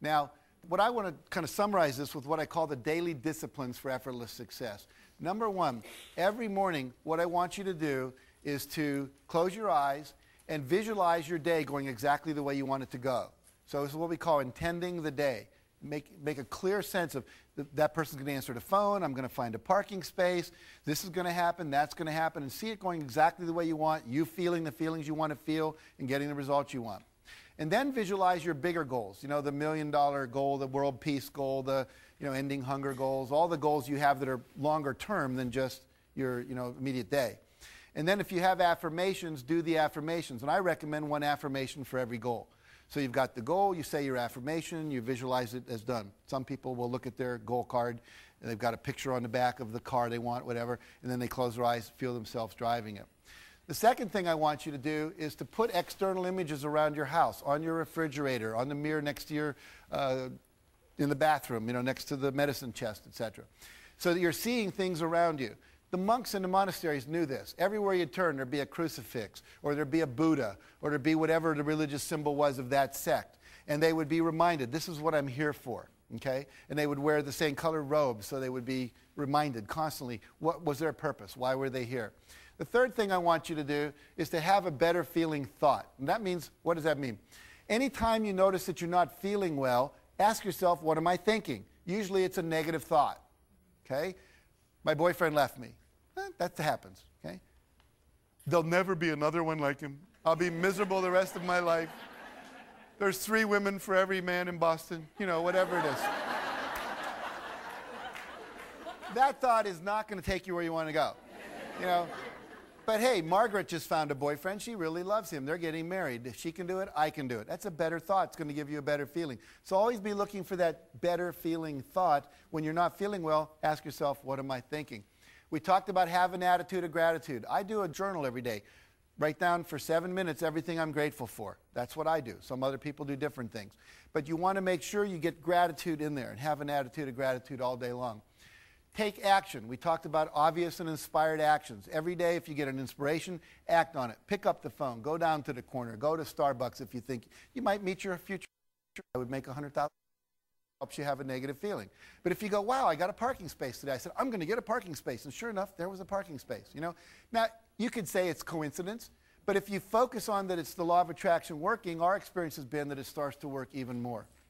Now, what I want to kind of summarize this with what I call the daily disciplines for effortless success. Number one, every morning, what I want you to do is to close your eyes and visualize your day going exactly the way you want it to go. So this is what we call intending the day. Make, make a clear sense of th- that person's going to answer the phone, I'm going to find a parking space, this is going to happen, that's going to happen, and see it going exactly the way you want, you feeling the feelings you want to feel, and getting the results you want. And then visualize your bigger goals. You know, the million dollar goal, the world peace goal, the you know, ending hunger goals, all the goals you have that are longer term than just your you know, immediate day. And then if you have affirmations, do the affirmations. And I recommend one affirmation for every goal. So you've got the goal, you say your affirmation, you visualize it as done. Some people will look at their goal card and they've got a picture on the back of the car they want, whatever, and then they close their eyes, feel themselves driving it. The second thing I want you to do is to put external images around your house, on your refrigerator, on the mirror next to your, uh, in the bathroom, you know, next to the medicine chest, etc. So that you're seeing things around you. The monks in the monasteries knew this. Everywhere you turn, there'd be a crucifix, or there'd be a Buddha, or there'd be whatever the religious symbol was of that sect. And they would be reminded, this is what I'm here for. Okay? And they would wear the same colored robes, so they would be reminded constantly what was their purpose? Why were they here? The third thing I want you to do is to have a better feeling thought. And that means, what does that mean? Anytime you notice that you're not feeling well, ask yourself, what am I thinking? Usually it's a negative thought. Okay? My boyfriend left me. Eh, that happens. Okay? There'll never be another one like him. I'll be miserable the rest of my life. There's three women for every man in Boston. You know, whatever it is. that thought is not going to take you where you want to go. You know, but hey, Margaret just found a boyfriend. She really loves him. They're getting married. If she can do it, I can do it. That's a better thought. It's going to give you a better feeling. So always be looking for that better feeling thought. When you're not feeling well, ask yourself, what am I thinking? We talked about have an attitude of gratitude. I do a journal every day. Write down for seven minutes everything I'm grateful for. That's what I do. Some other people do different things. But you want to make sure you get gratitude in there and have an attitude of gratitude all day long. Take action. We talked about obvious and inspired actions. Every day, if you get an inspiration, act on it. Pick up the phone. Go down to the corner. Go to Starbucks if you think you might meet your future. I would make a hundred thousand. Helps you have a negative feeling. But if you go, wow, I got a parking space today. I said, I'm going to get a parking space. And sure enough, there was a parking space. You know, now you could say it's coincidence, but if you focus on that it's the law of attraction working, our experience has been that it starts to work even more.